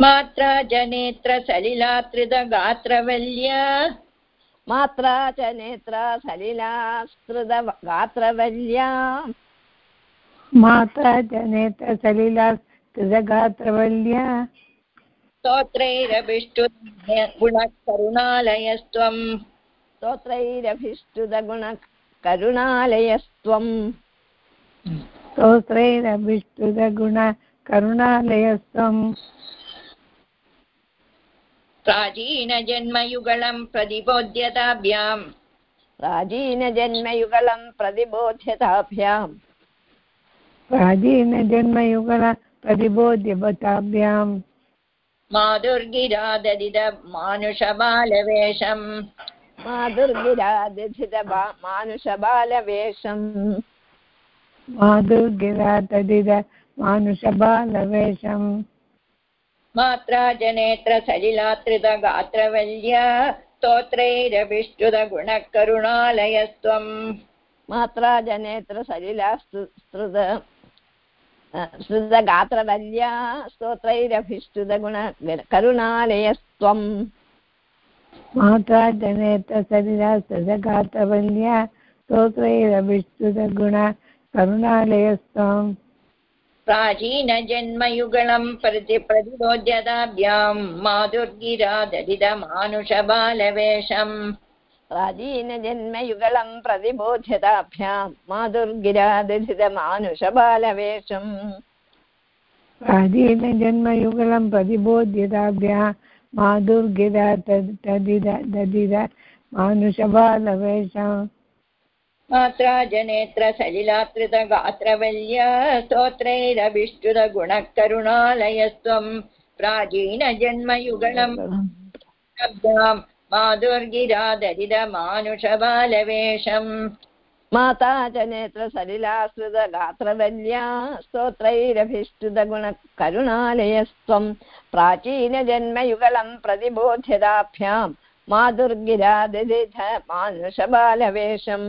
मात्रा जनेत्र सलिलात्रिदगात्रवल्या मात्रा च नेत्रा सलिलास्त्रुदगात्रवल्या माता जनेत्र सलिला कृतगात्रवल्या स्तोत्रैरभिष्टुगुणः करुणालयस्त्वम् स्तोत्रैरभिष्टुदगुणकरुणालयस्त्वम्। स्तोत्रैरभिष्टुतगुण प्राचीनजन्मयुगळम् प्रतिबोध्यताभ्याम् प्राचीनजन्मयुगलं प्रतिबोध्यताभ्याम्। प्राचीनजन्मयुगल प्रतिबोध्यपताभ्याम् माधुर्गिराददिद मानुषबालवेषम् माधुर्गिरादिधित मानुषबालवेषम् माधुर्गिरा तदिद मानुषबालवेषम् मात्रा जनेत्र सलिलात्रिदगात्रवल्या स्तोत्रैरभिष्टुदगुणः करुणालयस्त्वम् मात्रा जनेत्र सलिलास्तृद श्रुतगात्रवल्या स्तोत्रैरभिष्टुदगुण करुणालयस्त्वम् माता जनेत्र सलिला सदगातवल्या स्तोत्रैरभिष्टुतगुण करुणालयस्त्वम् प्राचीनजन्मयुगळम् प्रति प्रतिबोध्यताभ्याम् माधुर्गिराददिद मानुषबालवेषम् प्राचीनजन्मयुगलं प्रतिबोध्यताभ्यां माधुर्गिरादिधितमानुषबालवेषम्। प्राचीनजन्मयुगलं प्रतिबोध्यताभ्यः माधुर्गिरा तदिद ददिद मानुषबालवेषम् मात्रा जनेत्र सलिलात्रितगात्रवल्या स्तोत्रैरभिष्टुदगुणः करुणालयस्त्वम् प्राचीनजन्मयुगळम् शब्दाम् माधुर्गिरादरिद मानुषबालवेषम् माता च नेत्रसलिलाश्रितगात्रवल्या स्तोत्रैरभिष्टुतगुणकरुणालयस्त्वं प्राचीनजन्मयुगलं प्रतिबोध्यताभ्यां माधुर्गिरादिधिथ मानुषबालवेषम्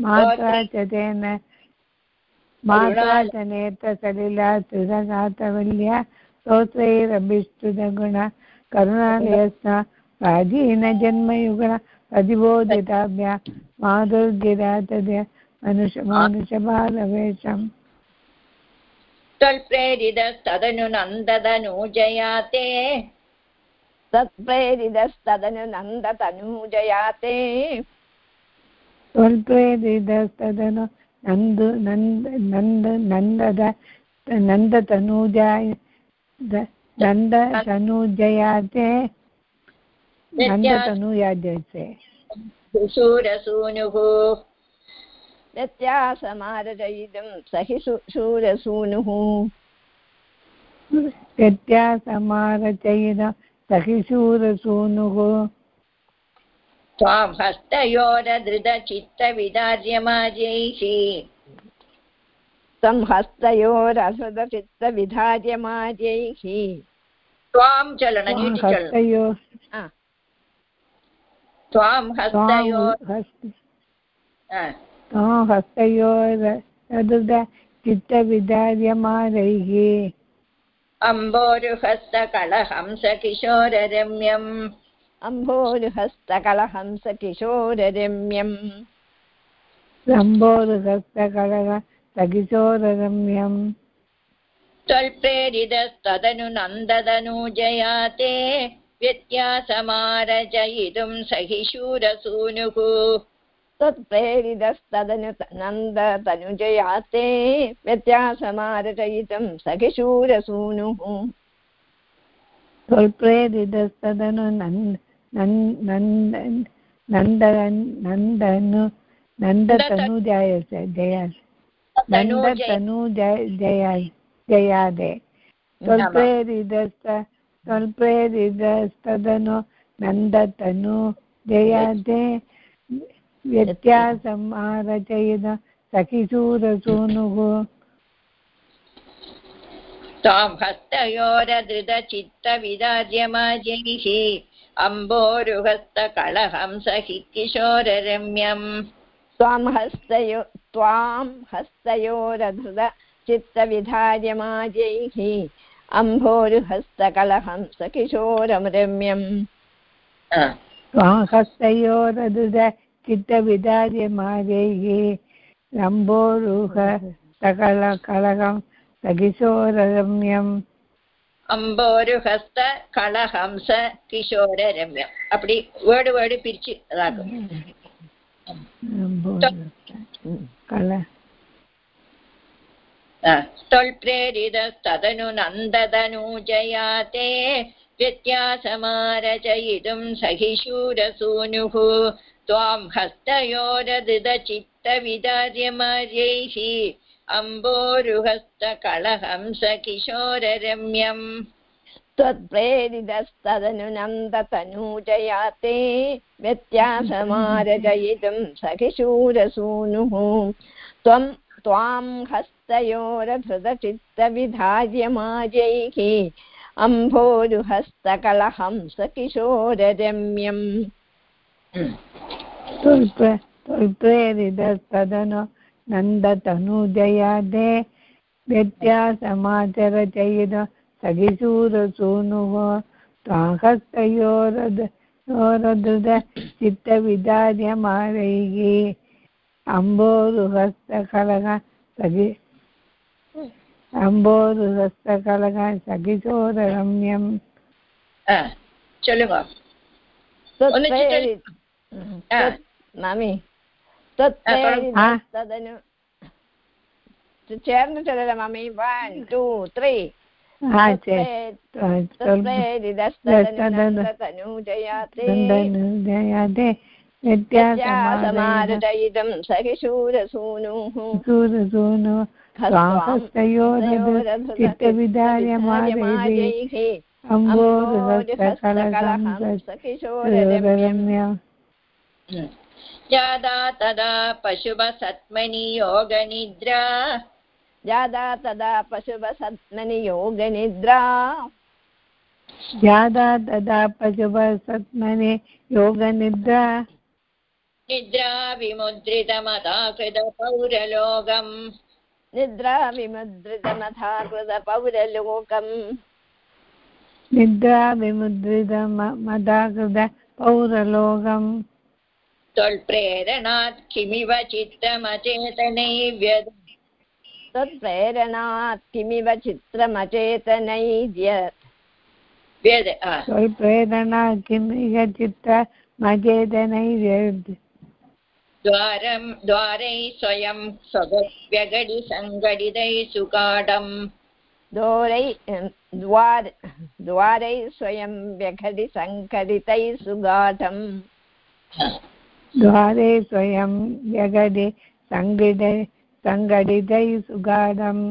मात्राचतेन मात्राचनेत्रसलिला त्रिरगातवल्य स्तोत्रैरभिष्टुतगुण करुणालयस्न प्राचीनजन्मयुगण प्रतिबोधिताभ्य माधुर्गिरातदय मनुष मनुषबालवेशम् त्वल्प्रेरितस्तदनु ते तत्प्रेरितस्तदनु ते त्वल्प्रेरितस्तदनु नन्दु नन्द नन्द नन्दद नन्दतनूजाय नन्दतनूजयाते नन्दतनूयाजते शूरसूनुः व्यत्यासमारचयितुं सहि शूरसूनुः व्यत्यासमारचयिन सहिशूरसूनुः त्वां हस्तयोरधृतचित्तविदार्यमाजैः तं हस्तयोरसुदचित्तविधार्यमाजैः त्वां चलन नीटि चलन। त्वां हस्तयो त्वां हस्तयोरदुद चित्तविदार्यमानैः अम्बोरुहस्तकलहंसकिशोररम्यम्। अम्भोरुहस्तकलहंसकिशोररम्यम् रम्बोरुहस्तकलः सकिशोररम्यम् त्वल्प्रेरितस्तदनु नन्ददनूजयाते व्यत्यासमारचयितुं सहि शूरसूनुः तत्प्रेरितस्तदनु नन्दतनुजयाते व्यत्यासमारचयितं सखिशूरसूनुः त्वल्प्रेरितस्तदनु नन्द नन्दनु जया नन्दतनु जया जयादे त्वल्प्रेरितस्त त्वल्प्रेरितस्तदनु नन्दतनु जयते व्यत्यासम् आरचयद सखिसूरसूनुः त्वां हस्तयोरधृतचित्तविदार्यमाजैः अम्बोरुहस्तकलहंस हि किशोररम्यम् त्वां हस्तयो त्वां हस्तयोरधृत चित्तविधार्यमाजैः अम्भोरुहस्तकलहं सकिशोरमरम्यम् हस्तयोरदुद चित्तविदार्यमाजैः लम्बोरुह सकलकलकं सकिशोररम्यम् அம்போருஹஸ்த கலஹம்ச கிஷோர ரம்யம் அப்படி வேர்டு வேர்டு பிரிச்சு அதாகும் कल त्वल्प्रेरितस्तदनु नन्ददनूजया ते व्यत्यासमारचयितुं सहिशूरसूनुः त्वां हस्तयोरदिदचित्तविदार्यमार्यैः अम्बोरुहस्तकलहंस किशोररम्यम् त्वत्प्रेरितस्तदनु नन्दतनूजया ते व्यत्यासमारचयितुं सखिशूरसूनुः। त्वं त्वां हस्तयोरधृतचित्तविधार्यमाजैः अम्भोरुहस्तकलहं सकिशोररम्यम् त्वल्प्रेरितस्तदनु नन्दतनुजयादे व्यत्यासमाचरचयिन सखिशूरसूनुः त्वाहस्तयोरदृद चित्तविदार्यमारैः अम्बोरुहस्तकलग सखि अम्बोरुहस्तकलग सखिशोररम्यम् चलो मामी तत् तदनु चरणचरणमि वन् टु त्रि तत्प्रेरिदस्तदनुजयाते नित्यासमारटयितं सहि शूरसूनुः शूरसूनु चित्तविदार्यमाजैः अम्बोरसकलहं सखिशोररम्य यदा तदा पशुभसत्मनि योगनिद्रा। जादा तदा पशुभसत्मनि योगनिद्रा। यादा तदा पशुभसत्मने योगनिद्रा। निद्रा विमुद्रितमदा कृतपौरलोकम् निद्रा विमुद्रितमथा कृतपौरलोकम् निद्रा विमुद्रितमदाकृत पौरलोकम् त्वल्प्रेरणात् किमिव तत्प्रेरणात् किमिव चित्रमचेतनैर्यत् व्यद स्वल्प्रेरणा किम् इह चित्त मचेतनैर्यद् द्वारं द्वारैः स्वयं स्वगव्यगडि सङ्गडितैः सुकाडम् दोरै द्वार द्वारै स्वयं सुगाढम्। द्वारे स्वयं जगदे सङ्गड सङ्गडितैः सुगाढम्।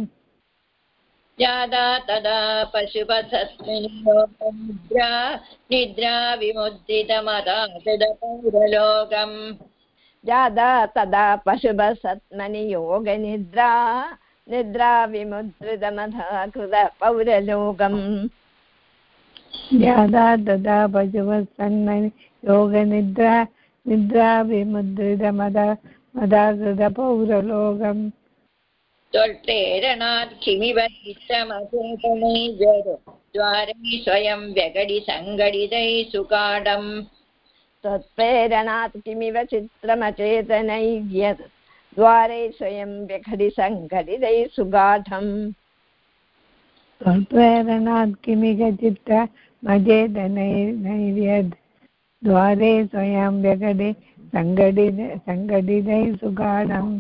यादा तदा पशुपथस्मिन् लोकनिद्रा निद्रा विमुद्रितमदा तदपौरलोकम् जादा तदा पशुभसत्मनि योगनिद्रा निद्रा विमुद्रितमधा कृत पौरलोकम्। यादा तदा पशुवत्सन्मनि योगनिद्रा निद्रा विमुद्रितमद किमिव चित्तमचेतनैर्यद द्वारैः स्वयं सुकाडम्। तत्प्रेरणात् किमिव चित्रमचेतनैर्यत् द्वारे स्वयं सुगाढम्। प्रेरणात् किमिह चित्त मजेतनैर्यद् द्वारे स्वयं व्यगडे सङ्गडित सङ्गडितैः सुगाढम्।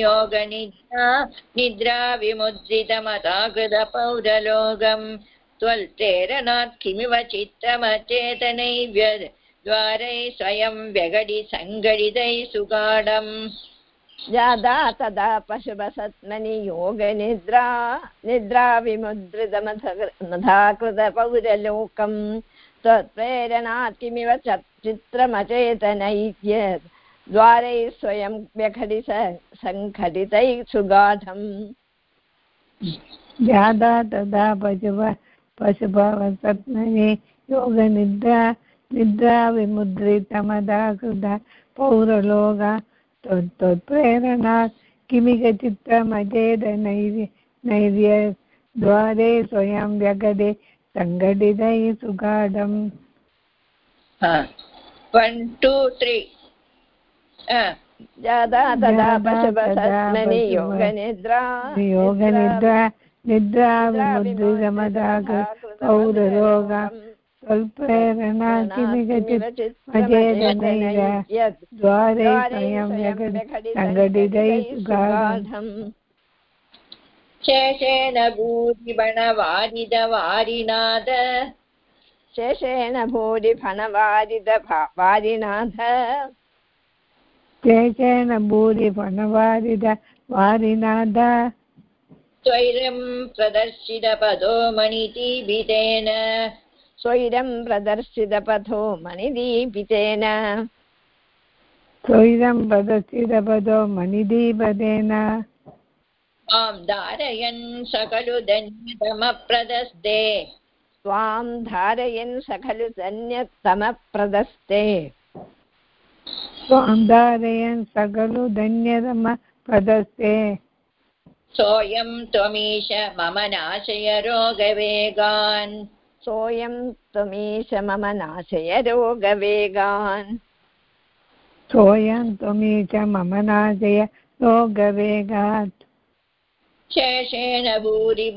योगनिद्रा निद्रा विमुद्रितमता कृतपौरलोकम् त्वल्प्रेरणात् किमिव चित्तमचेतनैव्यद्। द्वारैः स्वयं व्यगडि सङ्गडितैः सुगाढम्। जादा तदा पशुपसत्मनि योगनिद्रा निद्रा विमुद्रितमथाकृतपौरलोकम् त्वत्प्रेरणात् किमिव च- चित्रमचेतनैक्य द्वारैः स्वयं व्यखडि सङ्घटितैः सुगाढम्। जादा तदा पशुप पशुभवसत्मने योगनिद्रा निद्रा विमुद्रितमदा कृता पौरलोक त्वत्प्रेरणात् किमिक नैर्य द्वारे स्वयं व्यगदे सङ्घटितैः सुगाढम्। वन् टु त्री तदा योगनिद्रा योगनिद्रा निद्रा विमुद्रितमदा पौरलोक द्वारे स्वयं व्यगदे सङ्घटितैः सुगाढम् शेषेण भूरिबणवारिदवारिनाद शेषेण भूरि फणवारिद वारिनाथ केचन वारिनाद स्वैरं प्रदर्शितपदो मणितीभितेन स्वैरं प्रदर्शितपथो मणिदीपितेन स्वैरं प्रदर्शितपदो मणिदीपदेन माँ धारयन् स खलु धन्यतमप्रदस्ते त्वां धारयन् स खलु धन्यतमप्रदस्ते त्वां धारयन् सकलु धन्यतम प्रदस्ते सोऽयं त्वमीश मम नाशय रोगवेगान् सोऽयं त्वमीश मम नाशय रोगवेगान् सोऽयं त्वमी च मम नाशय रोगवेगात्। शेषेण भूरिबणवारिदवारिनाथ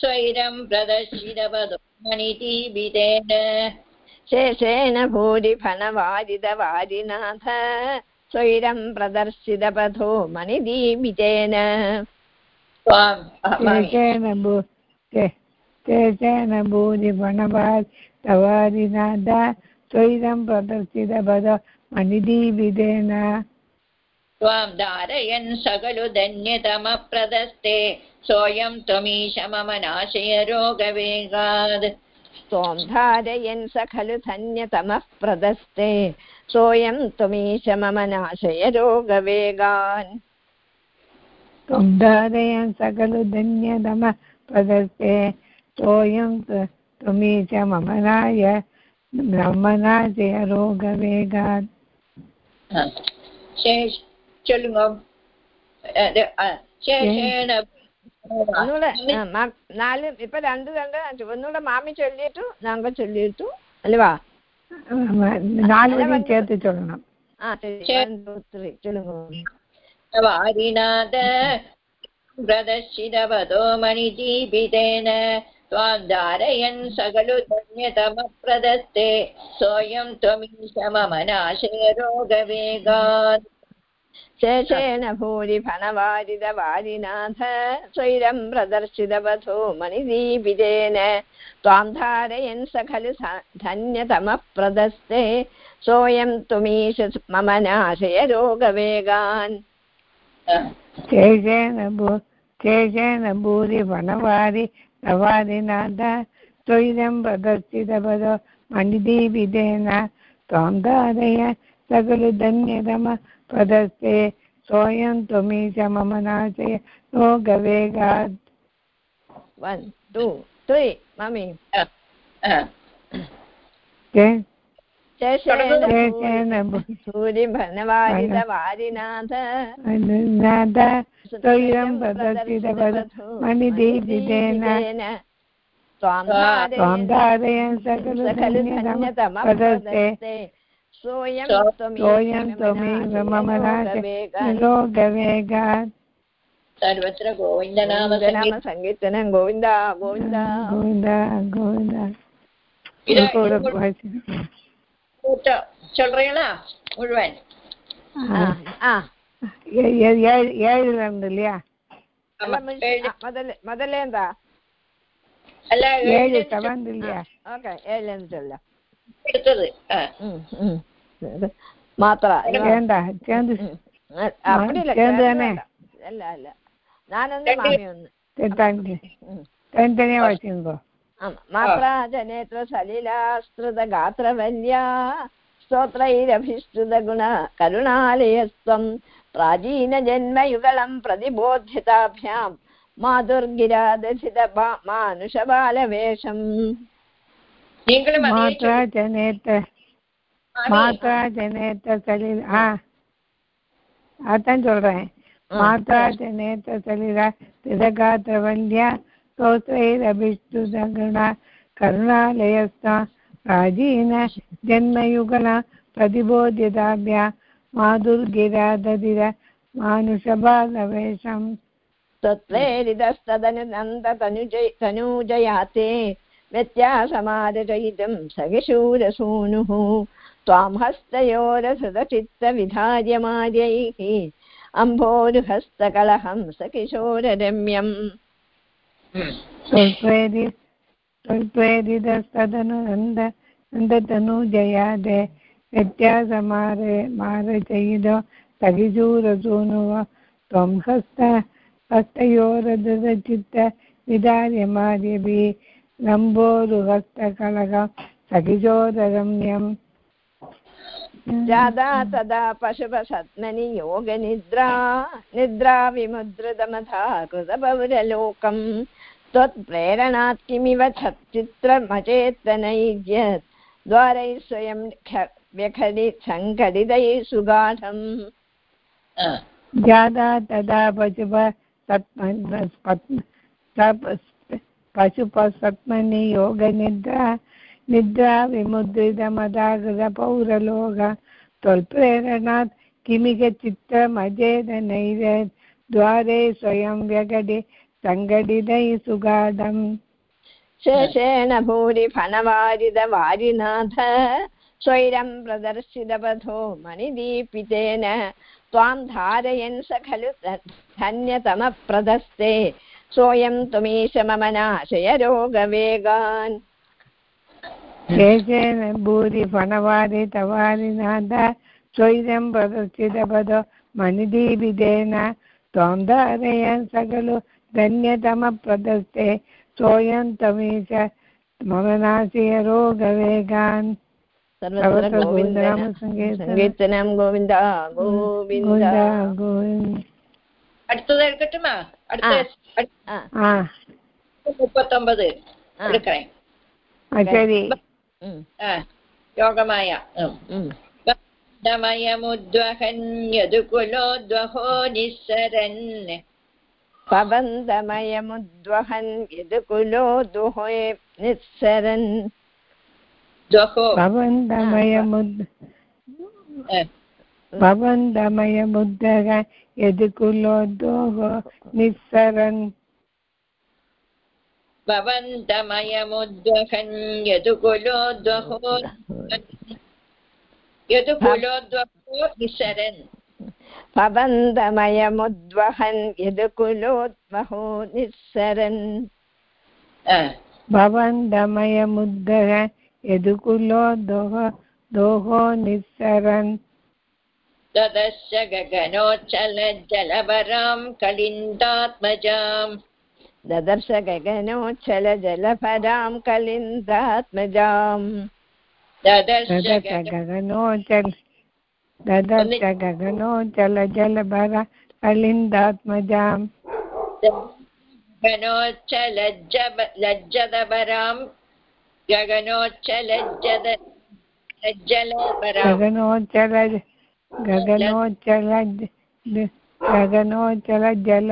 स्वैरं प्रदर्शितपदो मणितीभितेन शेषेण भूरि फणवारिदवारिनाथ स्वैरं प्रदर्शितपथो मणिदीपितेन त्वाम् अहममि केचन भू के- केचन भूरि वनवारि तवारिनाद प्रदर्शितपद मणिदीविदेन त्वां धारयन् सकलु धन्यतमप्रदस्ते सोऽयं त्वमीश मम नाशय रोगवेगात् त्वं धारयन् स खलु धन्यतमः प्रदस्ते सोऽयं त्वमीश मम नाशय रोगवेगान्। त्वं धारयन् सकलु धन्यतम प्रदत्ते सोऽयं त्वमि च ममनाय ब्रह्मणा जय रोगवेगात् ഒന്നുകൂടെ നാല് ഇപ്പൊ രണ്ട് രണ്ട് ഒന്നുകൂടെ മാമി ചൊല്ലിയിട്ടു നാങ്ക ചൊല്ലിയിട്ടു അല്ലവാ നാല് ചേർത്ത് ചൊല്ലണം ആ ശരി ചൊല്ലുങ്ങോ വാരിനാഥ व्रदशिरवतो मणिजीवितेन त्वां धारयन् सकलु धन्यतमप्रदत्ते। सोऽयं त्वमीश मम नाशे रोगवेगात् शेषेण भूरिफणवारिदवारिनाथ स्वैरं प्रदर्शितवधो मणिदीपितेन त्वां धारयन् स खलु धन्यतमप्रदस्ते सोऽयं त्वमीश मम नाशय रोगवेगान् केशेन भू केशेन भूरि वनवारि नवारिनाथ त्वैरं प्रदर्शितपद मणिदीपितेन त्वां धारय सकलु धन्यतम प्रदस्ते सोऽयं त्वमी च मम नाशय रोगवेगात् वन् टु त्री मम्मी मणिदीपितेन त्वां धारयन् सकलु सोऽयं त्वमेव मम सर्वत्र गोविन्दनाम गोविन्द गोविन्द गोविन्द। गोविन्द കൂട്ടം ചൊല്ലറീളാ അല്ല ഏഴ് ചവണ്ടില്ലയാ ഓക്കെ ഏഴ് ചൊല്ലാം എടുത്തത് മാത്ര. അല്ല അല്ല ഞാനൊന്ന് മാമിയൊന്ന് मात्रा जनेत्व सलिलास्तृतगात्रवल्या स्तोत्रैरभिष्टुतगुण करुणालयस्त्वं प्राचीनजन्मयुगलं प्रतिबोध्यताभ्यां माधुर्गिरादधितबा मानुषबालवेषम् मात्रा जनेत मात्रा जनेत सलिल அதான் சொல்றேன் மாத்ரா ஜனேத்த சலிலா திதகா திரவல்யா स्तोत्रैरभिष्टुतगुण करुणालयस्ता प्राचीन जन्मयुगल प्रतिबोधिताभ्या माधुर्गिरादधिर मानुषबालवेषम् तत्प्रेरितस्तदनुनन्दतनुजय तनूजयाते व्यत्यासमादचयितुं सखिशूरसूनुः त्वां अम्भोरुहस्तकलहं. स्वल्पेदि स्वल्पेदितस्तदनुनन्द नन्दतनुजयादे व्यत्यासमारे मारचयिदो सखिशूरसूनुव त्वं हस्त हस्तयोरदचित्त विदार्यमार्यभिः लम्बोरुहस्तकलः सखिशोररम्यम् जादा तदा पशुपसत्मनि योगनिद्रा, निद्रा, विमुद्रितमथा, कृतपौरलोकम्। त्वत्प्रेरणात् किमिव चित्रमचेतनैर्यत् द्वारैः स्वयं व्यखडि सङ्कटितैः सुगाढम्. जादा तदा पशुप पशुपसत्मनि योगनिद्रा निद्रा विमुद्रितमदागृतपौरलोक त्वल्प्रेरणात् किमिक चित्रमजेदनैर द्वारे स्वयं व्यगडि सङ्घटितैः सुगाढम् शेषेण भूरि फणवारिदवारिनाथ स्वैरं प्रदर्शितपथो मणिदीपितेन। त्वां धारयन् स खलु धन्यतमप्रदस्ते। सोऽयं त्वमीश मम नाशय रोगवेगान् शेषेण भूरि फणवारि तवारिनाथ स्वैरं प्रदर्शितपदो मणिदीपितेन। त्वां धारयन् सकलु धन्यतमप्रदत्ते सोऽयं तमे च मम नाशय रोगवेगान् സങ്കീർത്തനം ഗോവിന്ദ ഗോവിന്ദ അടുത്തത് എടുക്കട്ടുമാ മുപ്പത്തൊമ്പത് എടുക്കണേ ശരി യോഗമായ ദമയമുദ്വഹൻ യതുകുലോദ്വഹോ നിസ്സരൻ पवन्दमयमुद्वहन् यदुकुलो दुहे निःसरन्। द्वहो भवन्तमयमुद् ஆ. भवन्तमयमुद्रः यदुकुलोद्वोः निःसरन्। भवन्तमयमुद्वहन् यदुकुलोद्वहो यदुकुलोद्वहो निःसरन्। पवन्दमयमुद्वहन् यदुकुलोद्वहो निःसरन्। ஆ. भवन्तमयमुद्रः यदुकुलोद्वोः दोहो निःसरन्। ददश्च गगनोच्चलज्जलभरां कलिन्दात्मजाम्। ददर्श गगनोच्छलजलफलां कलिन्दात्मजाम् ददर्श ददश गगन- गगनोचल ददश गगनोचल जलभर कलिन्दात्मजाम् गगनोच्चलज्जब लज्जदभरां गगनोच्चलज्जद लज्जलभरां गगनोचल गगनोचल गगनोचल जल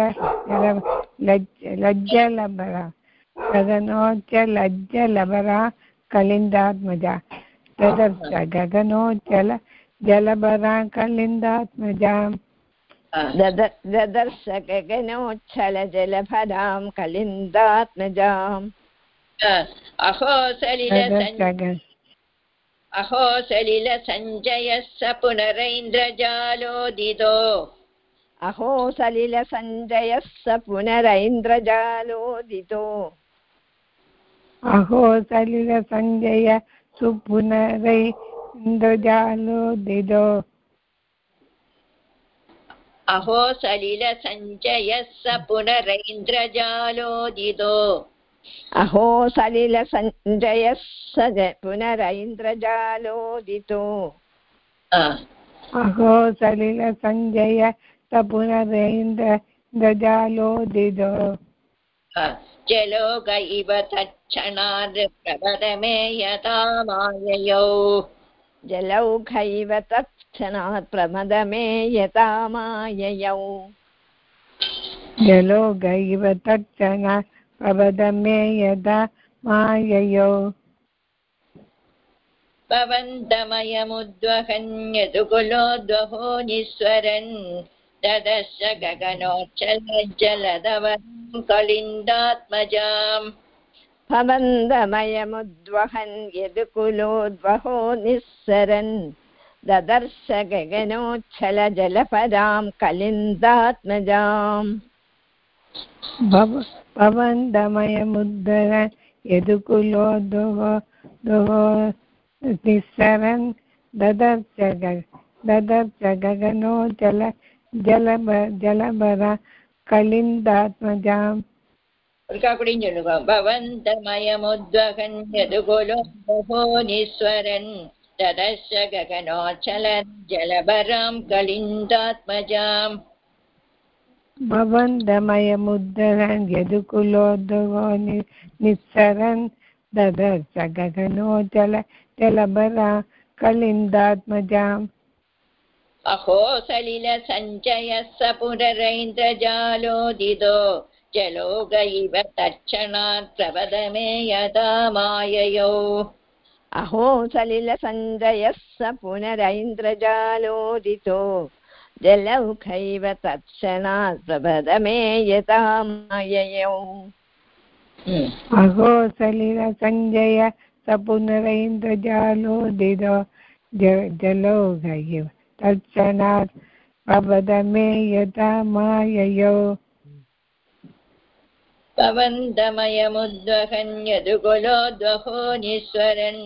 जल लज्जलभरा कलिन्दात्मजा तदर्श गगनोचल जलभरा कलिन्दात्मजाम् अहो सलिल अहो सलिलसञ्जयः स पुनरैन्द्रजालोदितो। अहो सलिलसञ्जयः स पुनरैन्द्रजालोदितो। अहो सलिल सञ्जय सुपुनरै इन्द्रजालोदितो अहो सलिलसञ्जयः स पुनरैन्द्रजालोदितो अहो सलिलसञ्जयः स पुनरैन्द्रजालोदितो अहो सलिलसञ्जय स पुनरेन्द्र गजालोदिदो आ, जलोक इव तच्छणाद् प्रबदमे यथा माययौ। जलौघैव तत्क्षणात् प्रमदमे यथा माययौ। जलो गैव तच्चन प्रबदमे यदा माययो। भवन्तमयमुद्वहन्यदुकुलोद्वहो निःस्वरन् ददश गगनोच्चलज्जलदवं कलिन्दात्मजाम्। भवन्दमयमुद्वहन् यदुकुलोद्वहो निःसरन् ददर्श गगनोच्छलजलपदां कलिन्दात्मजाम्। भव भवन्दमयमुद्धर यदुकुलो दुहो दुहो निःसरन् ददर्च ग- ददर्च गगनो जल जलब जलभर कलिन्दात्मजाम्। वृकाकुडिञ्जनुगं भवन्तमयमुद्वहन् यदुकुलो बहो निःस्वरन् गगनोच्छलन् जलभरां कलिन्दात्मजाम् भवन्तमयमुद्धरन् यदुकुलोद्भवो निःसरन् ददर्श गगनोज्जल जलभरा कलिन्दात्मजाम् अहो सलिलसञ्चयः स पुनरैन्द्रजालोदितो जलोग इव तत्क्षणात् प्रवदमे यदा माययौ। अहो सलिलसञ्जयः स पुनरैन्द्रजालोदितो। जलौखैव तत्क्षणात् प्रभदमे यथा माययौ। अहो सलिलसञ्जय स पुनरैन्द्रजालोदितो। ज- जलो गैव तत्क्षणात् प्रबदमे यथा माययो। पवन्दमयमुद्वहन् यदुकुलोद्वहो निःस्वरन्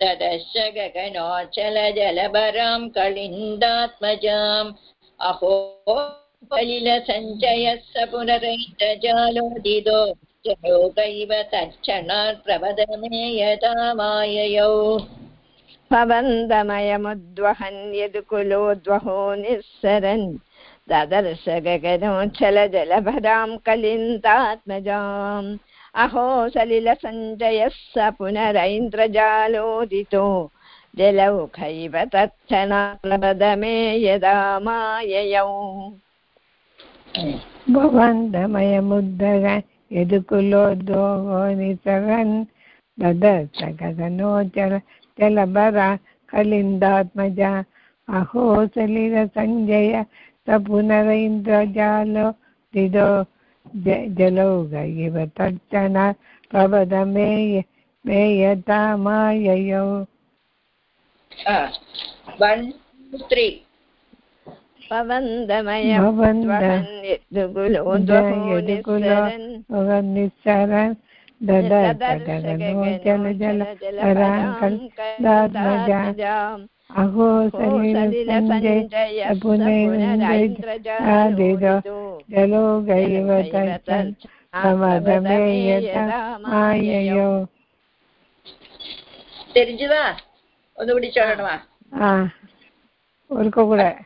तदश्च गगनोचलजलभरां कलिन्दात्मजाम्। अहो कलिलसञ्चयः स पुनरैन्द्रजालोदितो जलोकैव तत्क्षणात् प्रवदमे यथा माययौ। भवन्दमयमुद्वहन् यदुकुलोद्वहो निःसरन् ददर्श गगनोच्छलजलभरां कलिन्दात्मजाम् अहो सलिलसञ्जयः स पुनरैन्द्रजालोदितो। जलौखैव तत्क्षणाप्रबदमे यदा माययौ। भवन्दमयमुद्धर यदुकुलोद्भवो निसरन् ददर्श गगनो जल जलभरा कलिन्दात्मजा अहो सलिलसञ्जय पुनरैन्द्रजालो दिदो ज- जलो गैव तर्चन प्रबद मे मे यथा माययो वन् त्री पवन्दमयमुद्वहन् यदुकुलोद्वहो निःसरन् निस्सरन् ददर्श गगनो जल जल पराङ्कल्दात्मजा अहो सलिलसञ्जयपुनैन्द्रजादिदो जलो गैवतमदमे यथा माययो தெரிஞ்சுதா ஒன்றுபடி சொல்லணுமா ஆ ஒருக்க கூட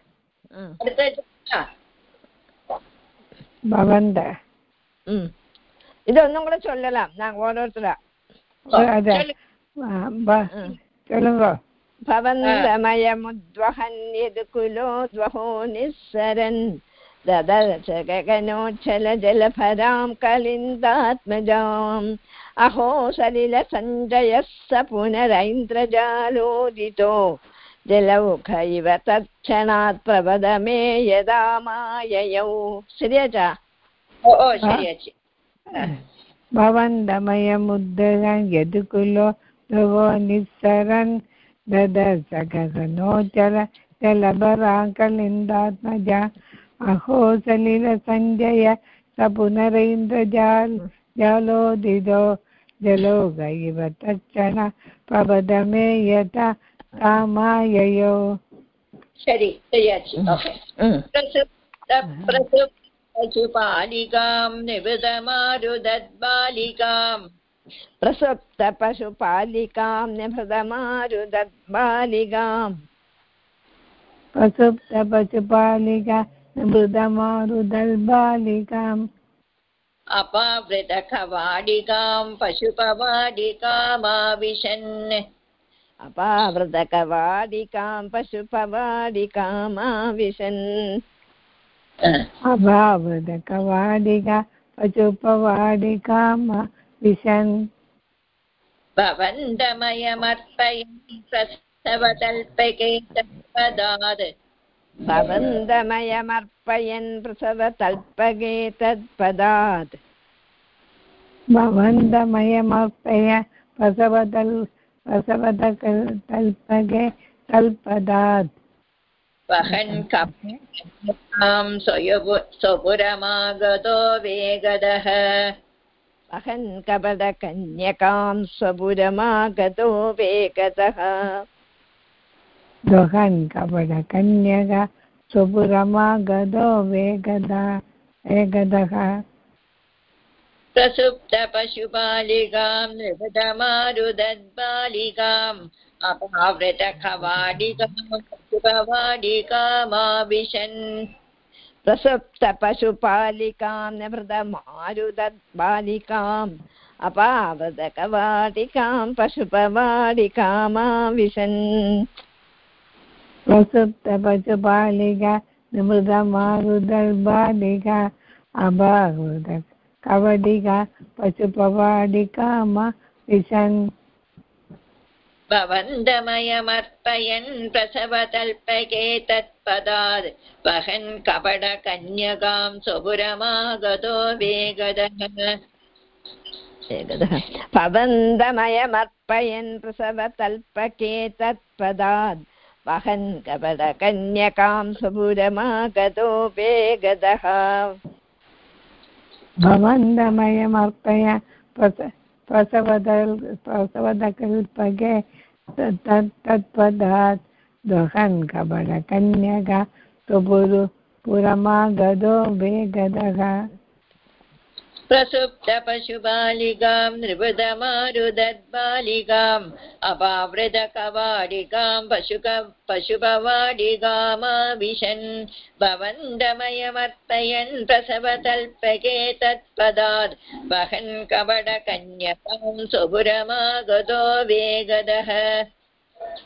பவந்த ம் இது ஒன்றும் கூட சொல்லலாம் நாங்கள் ஓரோருத்தரா சொல்லுங்க भवन्तमयमुद्वहन् यदुकुलो द्वहो निःसरन् ददर्श गगनोच्छलजलभरां कलिन्दात्मजाम्। अहो सलिलसञ्जयः स पुनरैन्द्रजालोदितो। जलौघ इव तत्क्षणात् प्रवदमे यदा माययौ। श्रियज। भवन्दमयमुद्रन् यदुकुलो भवो निःसरन् ददसगसनोचल जलभराकलिन्दात्मजा अहो सलिलसञ्जय स पुनरेन्द्रजाल् जलोदिदो जलोग इव तच्चन यथा कामाययो प्रसुपालिकां निवृतमारुदद्बालिकाम् प्रसुप्तपशुपालिकां निभृतमारुदद्बालिकाम् प्रसुप्तपशुपालिका अपावृतकवाडिकां पशुपवाडिकामाविशन्। अपावृतकवाडिकां पशुपवाडिकामाविशन्। अभावृतकवाडिका पशुपवाडिकाम विशन् भवन्तमयमर्पयन् प्रसवतल्पके तत्पदात् भवन्तमयमर्पयन् प्रसवतल्पगे तत्पदात् भवन्तमयमर्पय प्रसवतल् प्रसवतल्पगे तल्पदात् वहन् कपां स्वपुरमागतो वेगदः अहन् कपटकन्यकां स्वपुरमागतो वेगतः। दोहन् कपटकन्यക स्वपुरमागतो वेगदा वेगदः। प्रसुप्तपशुपालिकां नृपतमारुदद्बालिकाम् अपावृतखवाडिकां पशुपवाडिकामाविशन् प्रसुप्तपशुपालिकां निवृतमारुदबालिकाम् अपावृतकवाटिकां पशुपवाटिकामाविशन्। प्रसुप्तपशुपालिका निमृतमारुदल्बालिका अभावृत कवडिका पशुपवाडिकाम विशन् भवन्तमयमर्पयन् प्रसवतल्पके तत्पदात् वहन् कपटकन्यकां स्वपुरमागतो वेगदः। पवन्दमयमर्पयन् प्रसवतल्पके तत्पदात् वहन् कपटकन्यकां स्वपुरमागतो वेगतः भवन्दमयमर्पय प्रसवदकल्पगे तत् तत्पदात् दोहन् कबडकन्यका सुपुरु पुरमागदो वेगदः प्रसुप्तपशुबालिकां नृपदमारुदद्बालिकाम् अपावृतकवाडिकां पशुक पशुपवाडिकामाविशन् भवन्दमयमर्पयन् प्रसवतल्पके तत्पदात् वहन् कपटकन्यकां सुपुरमागतो वेगदः।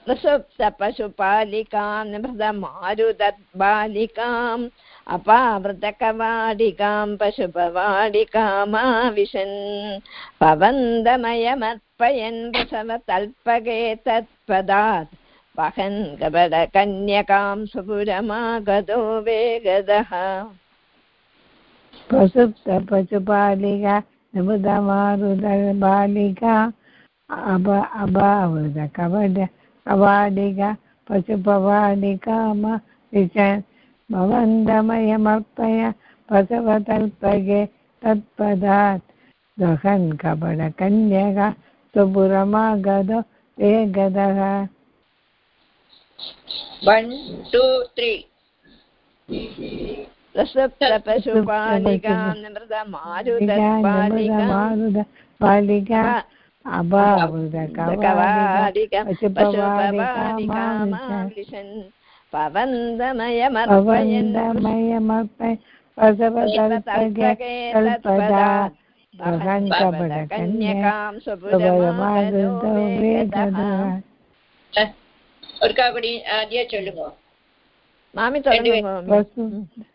प्रसुप्तपशुपालिकां निभृतमारुदत्बालिकाम् अपावृतकवाडिकां पशुपवाडिकामाविशन् पवन्दमयमर्पयन् प्रसवतल्पगे तत्पदात्। वहन् कपटकन्यकां सुपुरमागतो वेगदः। प्रसुप्तपशुपालिका निबुधमारुदबालिका अभ अभावृत कवड कवाडिका, पशुपवाडिकाम विशन् भवन्दमयमर्पय प्रसवतल्पगे तत्पदात्। दहन् कपडकन्यका सुपुरमागदो वेगदः वन् टु त्री प्रसुप्तपशुपालिकां निमृतमारुदत्बालिकाम् मारुद बालिका अभावृत कवाडिका पशुपवाडिकामाविशन् पवन्दमयमर्पयन् पवन्दमयमर्पय प्रसवतल्पगे तल्पदात् दहन् कपडकन्यका कन्यकां सुपुरमागदो सुपुरमागतो वेगदः ஒருக்கா கூடி ஆதியா சொல்லுங்க மாமி ரெண்டு தொடங்க பாலிகாं நபதமாருதத்பாலிகாம்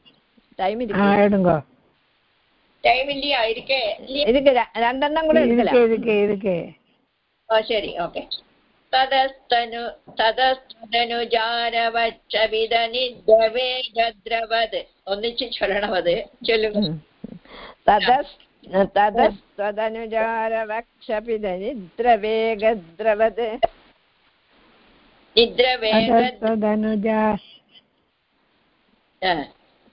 டைம் ஆ இருக்கு எடுங்கோ டைம் இல்லையா இருக்கே இல்லையா இதுக்கு ரெ- ரெண்டெண்ணம் கூட இருக்கு இருக்கலாம் இருக்கு இருக்கு ஓ சரி ஓகே തതസ്തനു തതസ്തനുജാരവച്ചവിതനിദ്രവേഗദ്രവത് ഒന്നിച്ച് ചൊല്ലണമത് ചൊല്ലുക തതസ് തതസ്ത്വതനുജാരവക്ഷപിതനിദ്രവേഗദ്രവത് നിദ്രവേഗ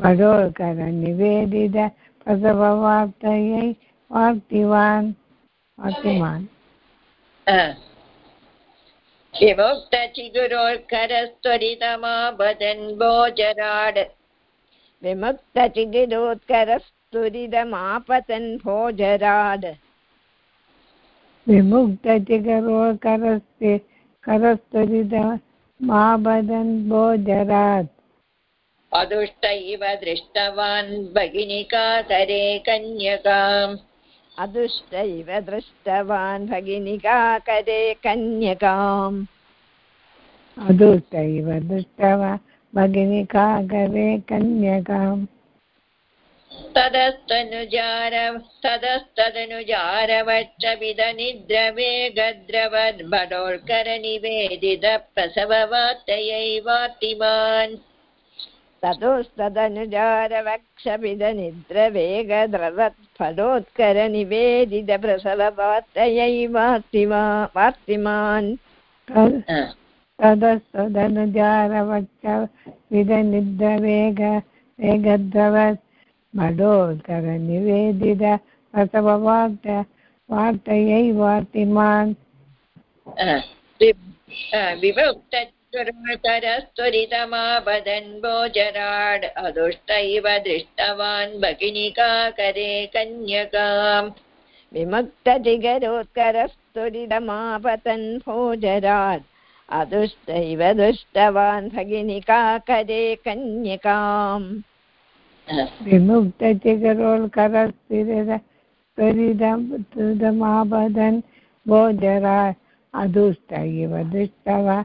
बडोल्कर निवेदित प्रसववार्तयै वार्तिवान् वार्तिमान् विमुक्तचिगुरोत्करस्त्वरितमाबधन् भोजराड् विमुक्तचिगिरोत्करस्त्वरितमापतन् भोजराड् विमुक्तचिगरोत्करस्ति करस्त्वरितमाबधन् भोजराड् अदुष्ट इव दृष्टवान् भगिनिकातरे कन्यकाम् अदुष्ट इव दृष्टवान् भगिनिकाकरे कन्यकाम् अदुष्ट इव दृष्टवान् भगिनिकाकरे कन्यकाम् तदस्तनुजार तदस्तदनुजारवक्षविदनिद्रवे गद्रवद्भडोल्करनिवेदितप्रसववार्तयैवार्तिमान् ततोस्तदनुजारवक्षभिदनिद्रवेगद्रवत्फलोत्करनिवेदितप्रसववार्तयैवार्तिमा वार्तिमान् वार्तयैवार्तिमान् विभक्तच् त्वरितमापदन् भोजराड् अदुष्टैव दृष्टवान् भगिनिकाकरे कन्यकाम्। विमुक्तजिगरोत्करस्तुरिदमापतन् भोजराड् अदुष्टैव दृष्टवान् भगिनिकाकरे कन्यकाम्। विमुक्तजिगरोल्करस्तुरिदमापदन् भोजराड् अदुष्टैव दृष्टवान्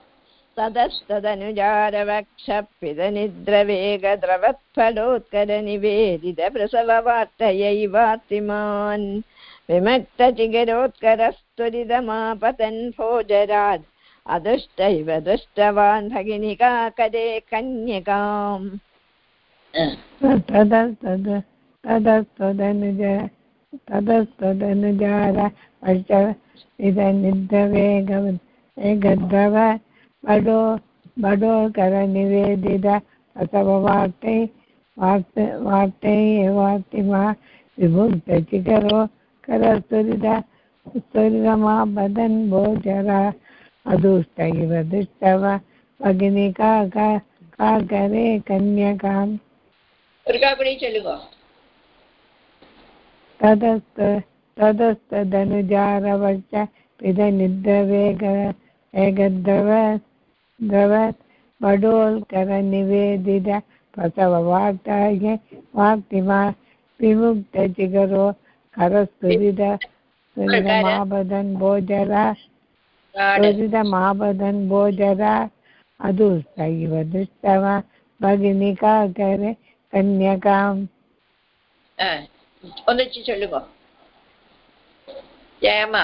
ततस्तदनुजारवक्षपिदनिद्रवेगद्रवत्फलोत्करनिवेदितप्रसववार्तयैवार्तिमान् विमुक्तचिगिरोत्करस्तुरिदमापतन् भोजरात् अदुष्टैव दृष्टवान् भगिनिकाकरे कन्यकाम्। तदस्तदनुजार इदनिद्रवेग वेगद्रव बडो बडो करनिवेदित असववार्ते अथवा वार्ते वार्ते वार्ते वार्ते मा एवार्तिमा विभुक्तचिकरो करस्तुरित स्तुरिरमा बदन् बदन अदुष्ट इव दुष्टव भगिनी का का का करे कन्या कन्यकां। दुर्गापणी चलेगा तदस्त तदस्तदनुजारवश्च पिदनिद्रवेग एगद्रवस गवर बडोल कर निवेदित। प्रसव वाग्दाय वाग्दिमा विमुक्त जिगरो करस्तुरित बोजरा भोजर। सुरितमाबदन् बोजरा अदुस्त इव दृष्टव। भगिनी का करे कन्यकाम्। ஒன்னிச்சு சொல்லுங்க ஜெயம்மா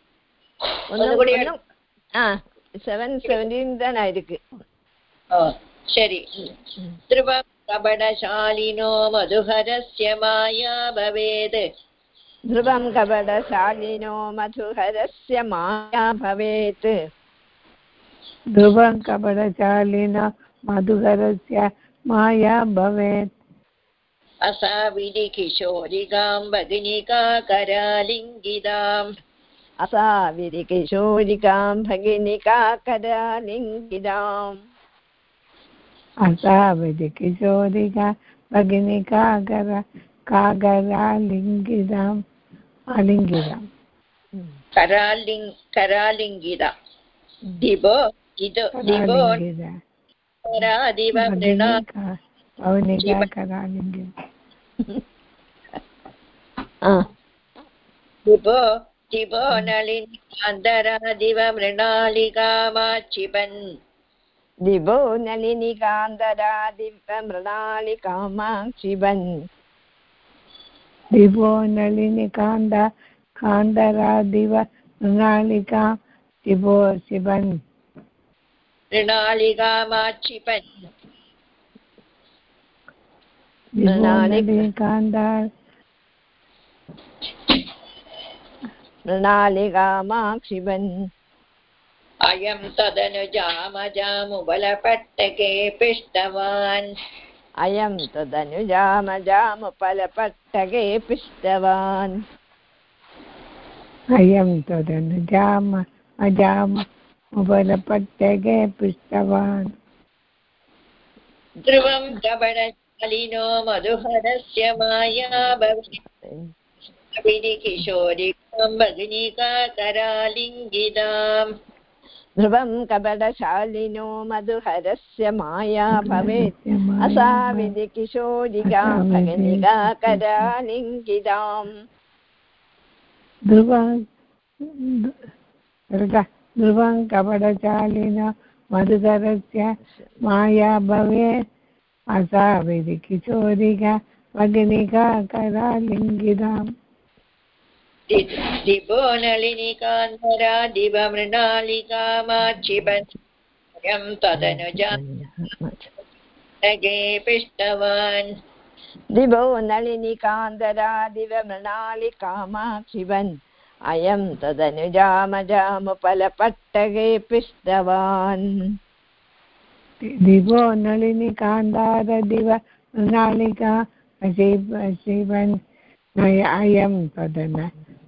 செவன் செவன்டீன் தானே இருக்கு ஓ சரி திருவம் கபடசாலினோ மதுஹரஸ்ய மாயா பவேத் ध्रुवं कपटशालिनो मधुहरस्य माया भवेत् ध्रुवं कपटचालिन मधुकरस्य माया भवेत् असाविधि किशोरिकां भगिनिका करालिङ्गिताम् असाविरिकिशोरिकां भगिनिका करालिङ्गिताम् असाविधि किशोरिका भगिनिका कर कागरालिङ्गिताम् आलिङ्गिताम् करालिङ् करालिङ्गिता दिवो इदो दिवो करादिव मृणा दिवो दिवो नलिनीकान्तरादिव मृणालिकामाक्षिपन् दिवो नलिनिकान्तरादिवमृणालिकामाक्षिबन् दिवो नलिनि कान्द कान्दरादिव मृणालिका दिवो शिवन् मृणालिकामाक्षिपन् दिवो मृणालिकामाक्षिबन् अयं तदनुजामजामुबलपट्टके पिष्टवान्। अयं तदनुजामजामुपलपट्टके पिष्टवान्। अयं तदनुजाम अजाम उपलपट्टके पृष्टवान्। ध्रुवं कपडशालिनो मधुहरस्य माया भविनि किशोरिकां ध्रुवं कपटशालिनो मधुहरस्य माया भवेत्। असाविधि किशोरिका भगिनिका करालिङ्गिताम् ध्रुवं ध्रुवं कपटचालिन मधुकरस्य माया भवेत्। असाविधि किशोरिका भगिनिका करालिङ्गिताम् दिवो नलिनिकान्तरा दिव मृणालिकामाक्षिपन् अयं तदनुजागे पिष्टवान्। दिवो नलिनिकान्तरादिव मृणालिकामाक्षिबन् अयं तदनुजामजामुपलपट्टके पिष्टवान्। दिवो नलिनि कान्दार दिव मृणालिका शिवन् अयं तदन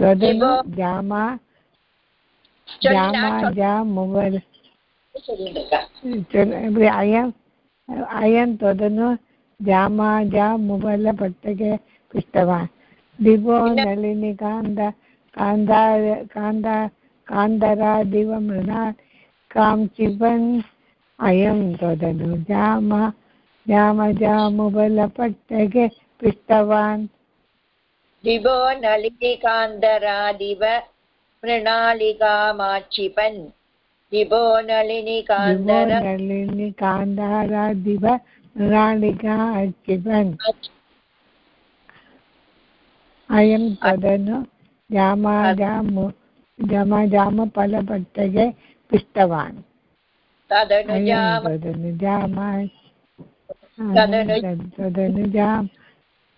त्वदनु जामा जामा जामुवर् अयम् अयं त्वदनु जामा जामुवलपट्टके पृष्टवान्। दिवो नलिनि कान्द कान्दा कान्दा कान्दरा दिवमृणा कां चिवन् अयं त्वदनु जामा जाम पृष्टवान्। दिवो नलिनिकान्तरादिव मृणालिकामाक्षिपन्। दिवो दिवो नलिनिकान्तरा नलिनि मृणालिका चिबन् अयं तदनु जामाजामु जमजामफलपट्टके पिष्टवान्। अयं तदनुजाम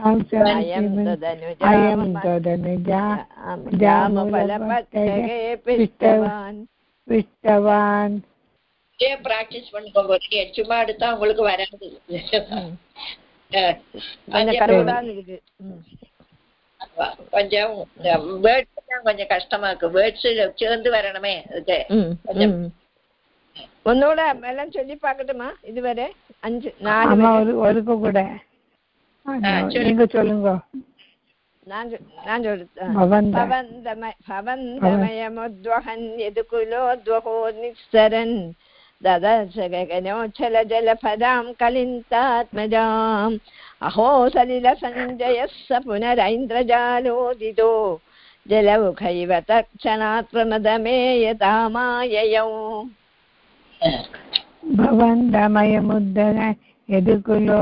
अयं अयं तदनुजा जामफलपत्तके पिष्टवान् पिष्टवान् இதே ப்ராக்டிஸ் பண்ணுங்க போறீங்க சும்மா எடுத்தா உங்களுக்கு வராது கொஞ்சம் கருவலான்னு இருக்கு ம். கொஞ்சம் வேர்ட்ஸ் தான் கொஞ்சம் கஷ்டமா இருக்கு வேர்ட்ஸ் சேர்ந்து வரணுமே அதுக்கு ம், கொஞ்சம் ம். ஒன்னோட எல்லாம் சொல்லி பார்க்கட்டுமா இதுவரை அஞ்சு நாலு ஆமா வரை. ஒரு ஒருக்கு கூட भवन्दमयमुद्वहन् यदुकुलो द्वहो निःसरन् ददर्श गगनोच्छलजलपदां कलिन्तात्मजाम् अहो सलिलसञ्जयः स पुनरैन्द्रजालोदितो जलमुखैव तत्क्षणात् प्रमदमेयता माययौ भवन्दमयमुद्दन यदुकुलो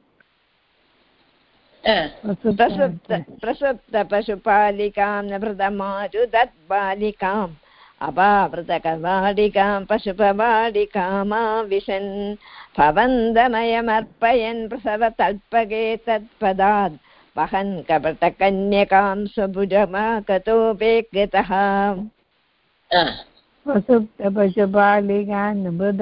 प्रसुप्त प्रसुप्तपशुपालिकां नभृतमारुदत्बालिकाम् अपावृतकवाडिकां पशुपवाडिकामाविशन् भवन्दमयमर्पयन् प्रसवतल्पगे तत्पदात् वहन् कपटकन्यकां स्वभुजमाकतोपेकृतः प्रसुप्त पशुपालिका मृद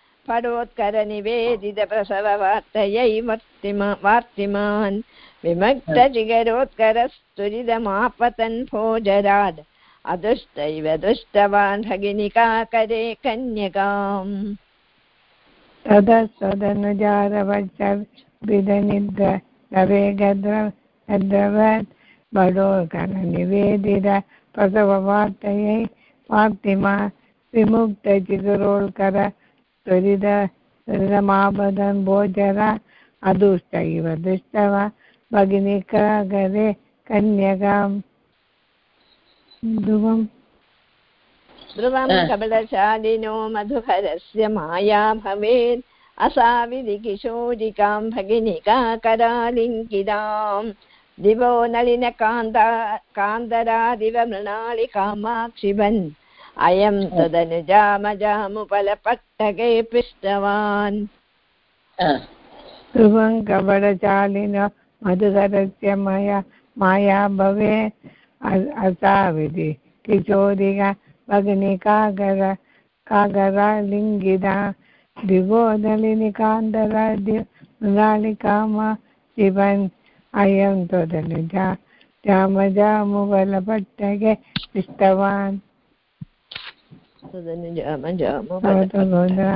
फलोत्करनिवेदितप्रसववार्तयै वर्तिमा वार्तिमान् विमुक्तजिगरोत्करस्तुरिदमापतन् भोजराड् अदुष्टैव दृष्टवान् भगिनिकाकरे कन्यकाम्। ततः सदनुजारवच्चविदनिद्र रवेगद्रवत् बडोकरनिवेदित प्रसववार्तयै वार्तिमा विमुक्तचिगुरोल्कर त्वरित त्वरितमापदन् भोजर अदुष्ट इव दृष्टव भगिनिकागरे कन्यकाम् ध्रुवम् ध्रुवं कबलशालिनो मधुहरस्य माया भवेत् असाविधि किशोरिकां भगिनिकाकरालिङ्गिताम् दिवो नलिनकान्ता कान्तरादिव मृणालिकामाक्षिबन् अयं तदनुजामजामुपलपट्टके पृष्टवान्। ध्रुवं कपटचालिन मधुकरस्य मया माया भवे असाविधि। किशोरिका भगिनिकागर कागरा लिङ्गिता दिवो नलिनिकान्तराद्य मृणालिकामा शिवन्। अयं त्वदनुजा जामजामुबलपट्टके पृष्टवान्। तदनुजामजामुपल भवतु भवतु